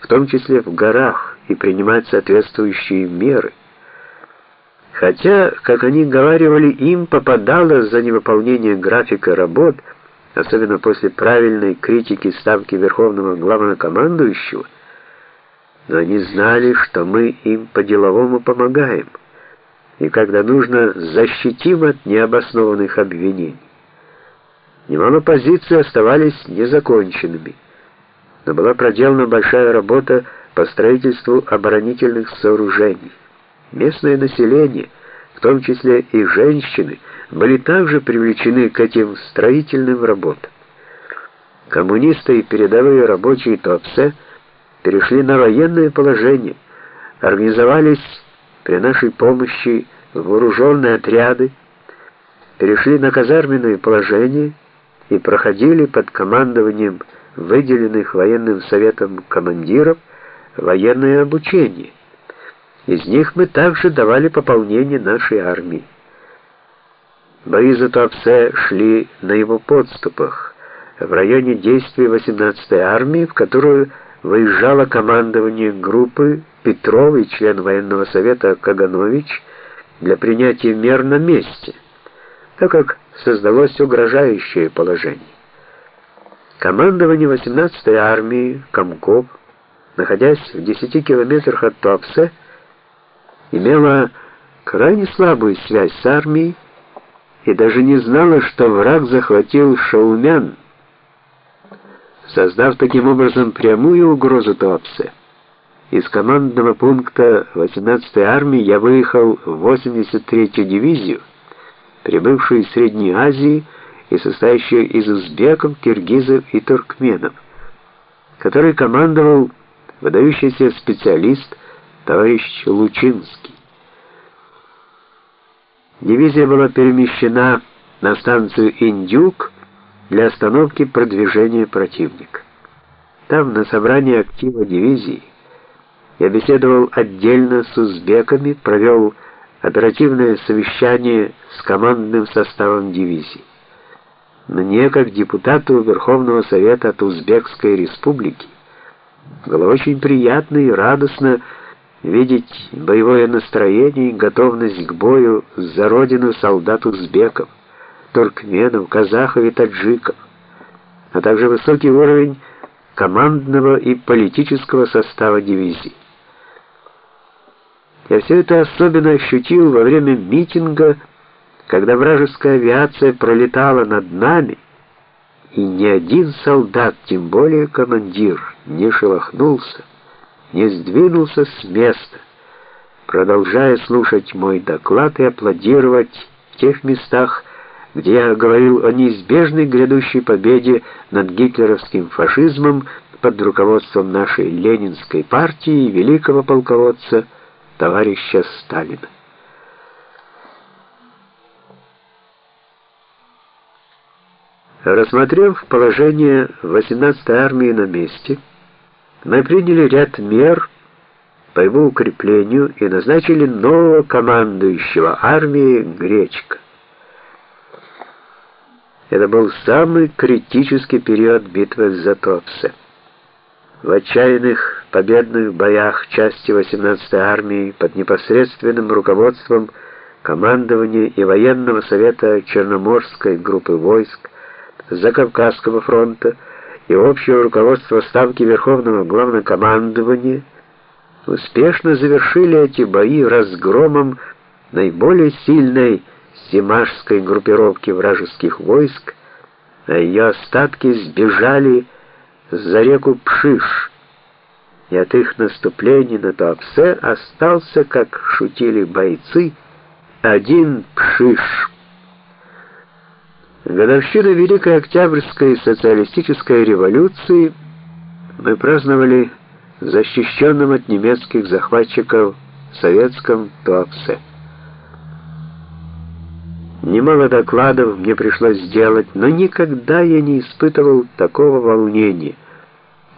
в том числе в горах, и принимать соответствующие меры. Хотя, как они говаривали, им попадало за невыполнение графика работ, особенно после правильной критики ставки Верховного Главнокомандующего, но они знали, что мы им по-деловому помогаем, и когда нужно, защитим от необоснованных обвинений. Немало позиций оставались незаконченными, но была проделана большая работа по строительству оборонительных сооружений. Местное население, в том числе и женщины, были также привлечены к этим строительным работам. Коммунисты и передовые рабочие Туапсе перешли на военное положение, организовались при нашей помощи вооруженные отряды, перешли на казарменное положение и проходили под командованием выделенных военным советом командиров военное обучение. Из них мы также давали пополнение нашей армии. Бои за Туапсе шли на его подступах, в районе действий 18-й армии, в которую выезжало командование группы Петров и член военного совета Каганович для принятия мер на месте, так как создалось угрожающее положение. Командование 18-й армии Комков, находясь в 10 километрах от Туапсе, имело крайне слабую связь с армией и даже не знала, что враг захватил Шаумян, создав таким образом прямую угрозу Туапсе. Из командного пункта 18-й армии я выехал в 83-ю дивизию, прибывшую из Средней Азии и состоящую из узбеков, киргизов и туркменов, который командовал выдающийся специалист товарищ Лучинский. Дивизия была перемещена на станцию Индюк для остановки продвижения противника. Там, на собрании актива дивизии, я беседовал отдельно с узбеками, провел оперативное совещание с командным составом дивизии. Мне, как депутату Верховного Совета от Узбекской Республики, было очень приятно и радостно видеть боевое настроение и готовность к бою за родину солдат узбеков, туркменов, казахов и таджиков, а также высокий уровень командного и политического состава дивизии. Я все это особенно ощутил во время митинга, когда вражеская авиация пролетала над нами, и ни один солдат, тем более командир, не шелохнулся, не сдвинулся с места, продолжая слушать мой доклад и аплодировать в тех местах, где я говорил о неизбежной грядущей победе над гитлеровским фашизмом под руководством нашей ленинской партии и великого полководца товарища Сталина. Рассмотрев положение 18-й армии на месте, мы приняли ряд мер по его укреплению и назначили нового командующего армией Гречка. Это был самый критический период битвы за Топсе. В отчаянных победных боях части 18-й армии под непосредственным руководством командования и военного совета Черноморской группы войск Закавказского фронта и общего руководства Ставки Верховного Главнокомандования успешно завершили эти бои разгромом наиболее сильной Симашской группировки вражеских войск, а ее остатки сбежали за реку Пшиш, и от их наступления на Туапсе остался, как шутили бойцы, один Пшиш. Годовщину Великой Октябрьской социалистической революции мы праздновали в защищенном от немецких захватчиков советском Туапсе. Немало докладов мне пришлось сделать, но никогда я не испытывал такого волнения,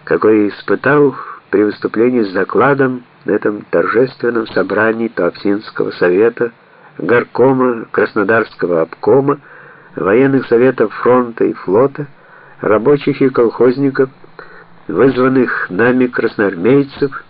какое испытал при выступлении с докладом на этом торжественном собрании Туапсинского совета, горкома, Краснодарского обкома, военных советов фронта и флота, рабочих и колхозников, вызванных нами красноармейцев,